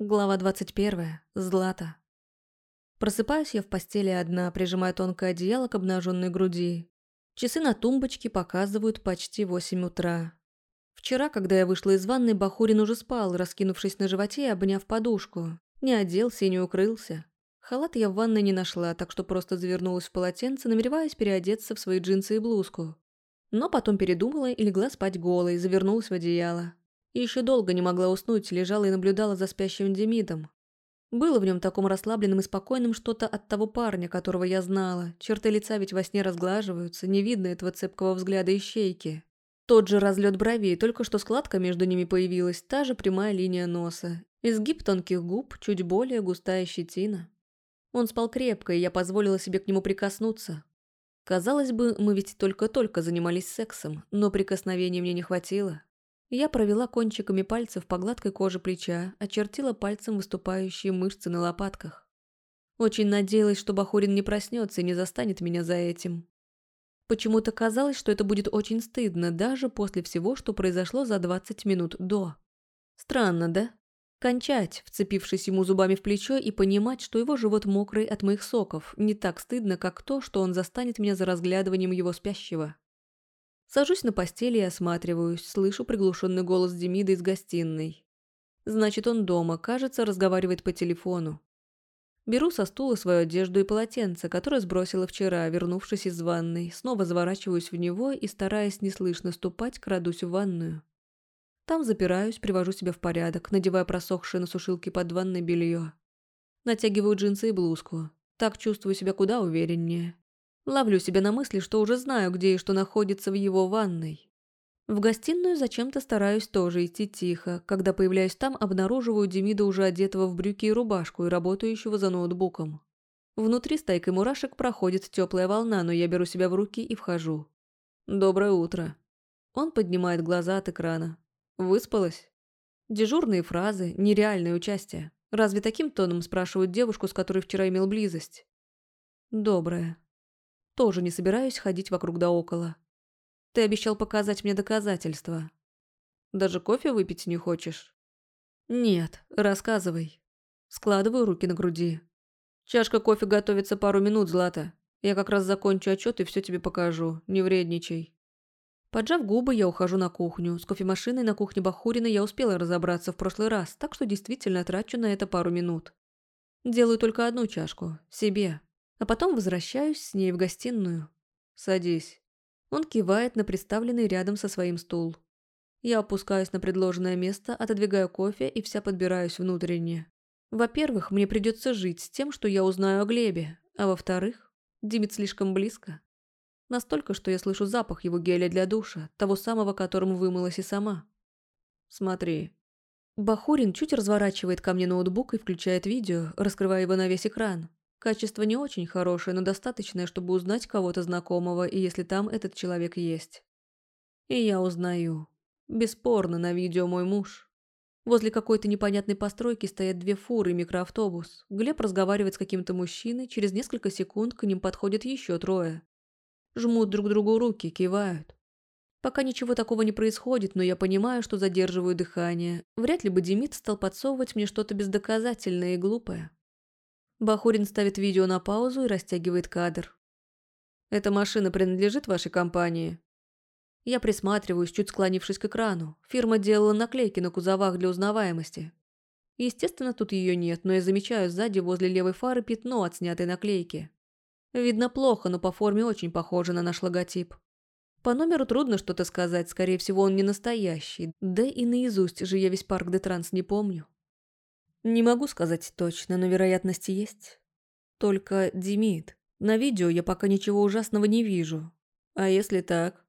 Глава 21. Злата. Просыпаюсь я в постели одна, прижимая тонкое одеяло к обнаженной груди. Часы на тумбочке показывают почти 8 утра. Вчера, когда я вышла из ванной, Бахурин уже спал, раскинувшись на животе и обняв подушку. Не оделся и не укрылся. Халат я в ванной не нашла, так что просто завернулась в полотенце, намереваясь переодеться в свои джинсы и блузку. Но потом передумала и легла спать голой, завернулась в одеяло. И еще долго не могла уснуть, лежала и наблюдала за спящим Демидом. Было в нем таком расслабленным и спокойным что-то от того парня, которого я знала. Черты лица ведь во сне разглаживаются, не видно этого цепкого взгляда и щейки. Тот же разлет бровей, только что складка между ними появилась, та же прямая линия носа. Изгиб тонких губ, чуть более густая щетина. Он спал крепко, и я позволила себе к нему прикоснуться. Казалось бы, мы ведь только-только занимались сексом, но прикосновений мне не хватило. Я провела кончиками пальцев по гладкой коже плеча, очертила пальцем выступающие мышцы на лопатках. Очень надеялась, что Бахурин не проснется и не застанет меня за этим. Почему-то казалось, что это будет очень стыдно, даже после всего, что произошло за 20 минут до. Странно, да? Кончать, вцепившись ему зубами в плечо и понимать, что его живот мокрый от моих соков, не так стыдно, как то, что он застанет меня за разглядыванием его спящего. Сажусь на постели и осматриваюсь, слышу приглушенный голос Демида из гостиной. Значит, он дома, кажется, разговаривает по телефону. Беру со стула свою одежду и полотенце, которое сбросила вчера, вернувшись из ванной, снова заворачиваюсь в него и, стараясь неслышно ступать, крадусь в ванную. Там запираюсь, привожу себя в порядок, надевая просохшее на сушилке под ванной белье. Натягиваю джинсы и блузку. Так чувствую себя куда увереннее. Ловлю себя на мысли, что уже знаю, где и что находится в его ванной. В гостиную зачем-то стараюсь тоже идти тихо. Когда появляюсь там, обнаруживаю Демида уже одетого в брюки и рубашку и работающего за ноутбуком. Внутри стайкой мурашек проходит теплая волна, но я беру себя в руки и вхожу. «Доброе утро». Он поднимает глаза от экрана. «Выспалась?» Дежурные фразы, нереальное участие. Разве таким тоном спрашивают девушку, с которой вчера имел близость? «Доброе», тоже не собираюсь ходить вокруг да около. Ты обещал показать мне доказательства. Даже кофе выпить не хочешь? Нет, рассказывай. Складываю руки на груди. Чашка кофе готовится пару минут, Злата. Я как раз закончу отчет и все тебе покажу. Не вредничай. Поджав губы, я ухожу на кухню. С кофемашиной на кухне Бахурина я успела разобраться в прошлый раз, так что действительно трачу на это пару минут. Делаю только одну чашку. Себе. А потом возвращаюсь с ней в гостиную. «Садись». Он кивает на представленный рядом со своим стул. Я опускаюсь на предложенное место, отодвигаю кофе и вся подбираюсь внутренне. Во-первых, мне придется жить с тем, что я узнаю о Глебе, а во-вторых, Димит слишком близко. Настолько, что я слышу запах его геля для душа, того самого, которым вымылась и сама. Смотри. Бахурин чуть разворачивает ко мне ноутбук и включает видео, раскрывая его на весь экран. Качество не очень хорошее, но достаточное, чтобы узнать кого-то знакомого, и если там этот человек есть. И я узнаю. Бесспорно, на видео мой муж. Возле какой-то непонятной постройки стоят две фуры и микроавтобус. Глеб разговаривает с каким-то мужчиной, через несколько секунд к ним подходят еще трое. Жмут друг другу руки, кивают. Пока ничего такого не происходит, но я понимаю, что задерживаю дыхание. Вряд ли бы Демид стал подсовывать мне что-то бездоказательное и глупое. Бахурин ставит видео на паузу и растягивает кадр. «Эта машина принадлежит вашей компании?» Я присматриваюсь, чуть склонившись к экрану. Фирма делала наклейки на кузовах для узнаваемости. Естественно, тут ее нет, но я замечаю сзади возле левой фары пятно от снятой наклейки. Видно плохо, но по форме очень похоже на наш логотип. По номеру трудно что-то сказать, скорее всего, он не настоящий. Да и наизусть же я весь парк Детранс не помню. Не могу сказать точно, но вероятности есть. Только Демид. На видео я пока ничего ужасного не вижу. А если так?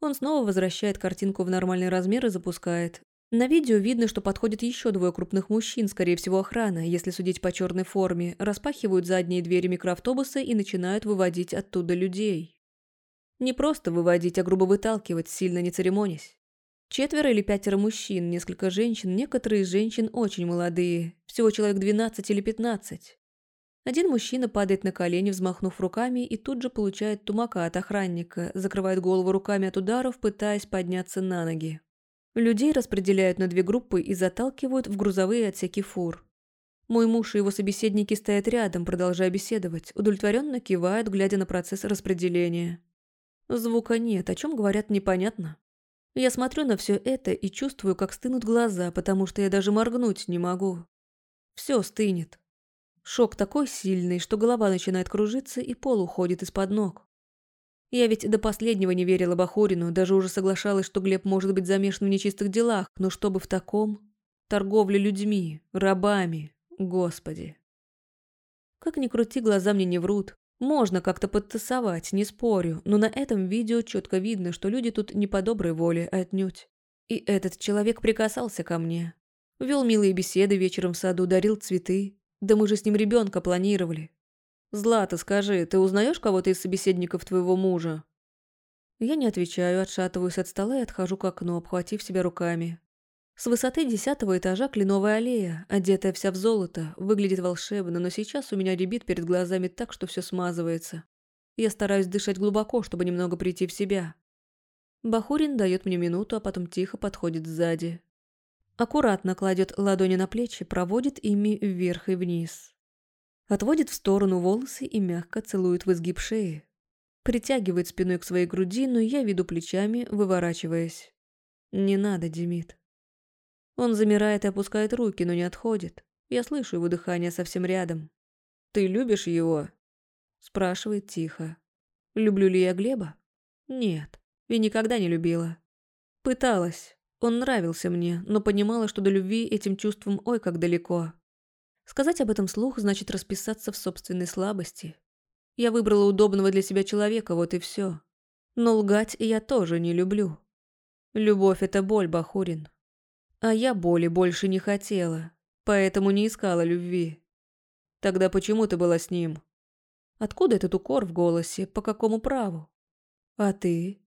Он снова возвращает картинку в нормальный размер и запускает. На видео видно, что подходят еще двое крупных мужчин, скорее всего охрана, если судить по черной форме, распахивают задние двери микроавтобуса и начинают выводить оттуда людей. Не просто выводить, а грубо выталкивать, сильно не церемонясь. Четверо или пятеро мужчин, несколько женщин, некоторые из женщин очень молодые, всего человек 12 или 15. Один мужчина падает на колени, взмахнув руками, и тут же получает тумака от охранника, закрывает голову руками от ударов, пытаясь подняться на ноги. Людей распределяют на две группы и заталкивают в грузовые отсеки фур. Мой муж и его собеседники стоят рядом, продолжая беседовать, удовлетворенно кивают, глядя на процесс распределения. Звука нет, о чем говорят непонятно. Я смотрю на все это и чувствую, как стынут глаза, потому что я даже моргнуть не могу. Все стынет. Шок такой сильный, что голова начинает кружиться и пол уходит из-под ног. Я ведь до последнего не верила Бахурину, даже уже соглашалась, что Глеб может быть замешан в нечистых делах, но чтобы в таком... Торговля людьми, рабами, господи. Как ни крути, глаза мне не врут. Можно как-то подтасовать, не спорю, но на этом видео четко видно, что люди тут не по доброй воле отнюдь. И этот человек прикасался ко мне. Вел милые беседы вечером в саду, дарил цветы. Да мы же с ним ребенка планировали. «Злата, скажи, ты узнаешь кого-то из собеседников твоего мужа?» Я не отвечаю, отшатываюсь от стола и отхожу к окну, обхватив себя руками. С высоты десятого этажа кленовая аллея, одетая вся в золото, выглядит волшебно, но сейчас у меня ребит перед глазами так, что все смазывается. Я стараюсь дышать глубоко, чтобы немного прийти в себя. Бахурин дает мне минуту, а потом тихо подходит сзади. Аккуратно кладет ладони на плечи, проводит ими вверх и вниз. Отводит в сторону волосы и мягко целует в изгиб шеи. Притягивает спиной к своей груди, но я веду плечами, выворачиваясь. «Не надо, Демид». Он замирает и опускает руки, но не отходит. Я слышу его дыхание совсем рядом. «Ты любишь его?» Спрашивает тихо. «Люблю ли я Глеба?» «Нет, и никогда не любила. Пыталась. Он нравился мне, но понимала, что до любви этим чувством ой как далеко. Сказать об этом слух значит расписаться в собственной слабости. Я выбрала удобного для себя человека, вот и все. Но лгать я тоже не люблю. Любовь – это боль, Бахурин. А я боли больше не хотела, поэтому не искала любви. Тогда почему ты была с ним? Откуда этот укор в голосе? По какому праву? А ты?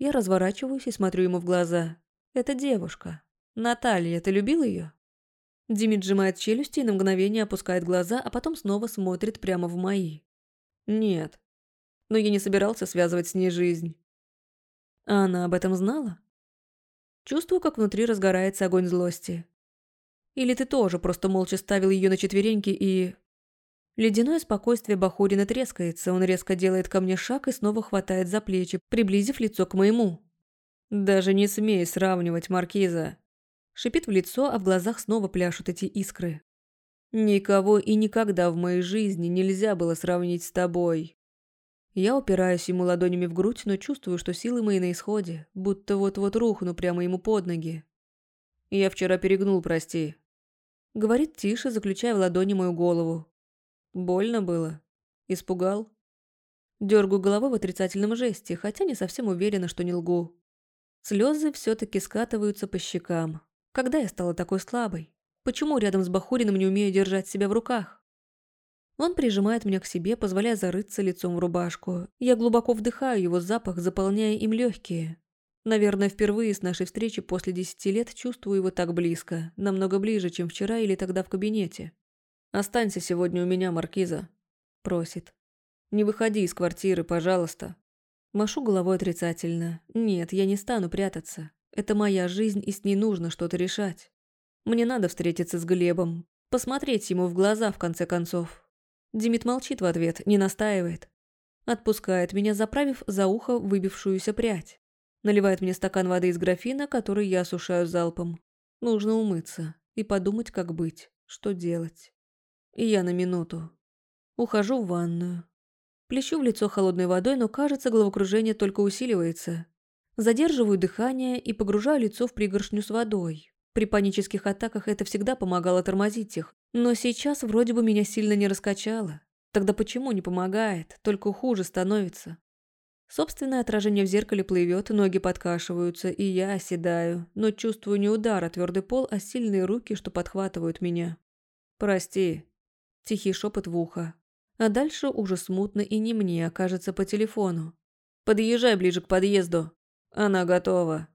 Я разворачиваюсь и смотрю ему в глаза. Это девушка. Наталья, ты любил ее? Димит сжимает челюсти и на мгновение опускает глаза, а потом снова смотрит прямо в мои. Нет. Но я не собирался связывать с ней жизнь. А она об этом знала? Чувствую, как внутри разгорается огонь злости. Или ты тоже просто молча ставил ее на четвереньки и... Ледяное спокойствие Бахурина трескается, он резко делает ко мне шаг и снова хватает за плечи, приблизив лицо к моему. «Даже не смей сравнивать, Маркиза!» Шипит в лицо, а в глазах снова пляшут эти искры. «Никого и никогда в моей жизни нельзя было сравнить с тобой. Я упираюсь ему ладонями в грудь, но чувствую, что силы мои на исходе, будто вот-вот рухну прямо ему под ноги. Я вчера перегнул, прости. Говорит тише, заключая в ладони мою голову. Больно было? Испугал? Дергаю головой в отрицательном жесте, хотя не совсем уверена, что не лгу. Слезы все-таки скатываются по щекам. Когда я стала такой слабой? Почему рядом с Бахуриным не умею держать себя в руках? Он прижимает меня к себе, позволяя зарыться лицом в рубашку. Я глубоко вдыхаю его запах, заполняя им легкие. Наверное, впервые с нашей встречи после десяти лет чувствую его так близко, намного ближе, чем вчера или тогда в кабинете. «Останься сегодня у меня, Маркиза», – просит. «Не выходи из квартиры, пожалуйста». Машу головой отрицательно. «Нет, я не стану прятаться. Это моя жизнь, и с ней нужно что-то решать. Мне надо встретиться с Глебом, посмотреть ему в глаза, в конце концов. Димит молчит в ответ, не настаивает. Отпускает меня, заправив за ухо выбившуюся прядь. Наливает мне стакан воды из графина, который я осушаю залпом. Нужно умыться и подумать, как быть, что делать. И я на минуту. Ухожу в ванную. Плещу в лицо холодной водой, но, кажется, головокружение только усиливается. Задерживаю дыхание и погружаю лицо в пригоршню с водой. При панических атаках это всегда помогало тормозить их, но сейчас вроде бы меня сильно не раскачало. Тогда почему не помогает, только хуже становится? Собственное отражение в зеркале плывет, ноги подкашиваются, и я оседаю, но чувствую не удар, а твердый пол, а сильные руки, что подхватывают меня. «Прости», – тихий шепот в ухо. А дальше уже смутно и не мне, окажется по телефону. «Подъезжай ближе к подъезду. Она готова».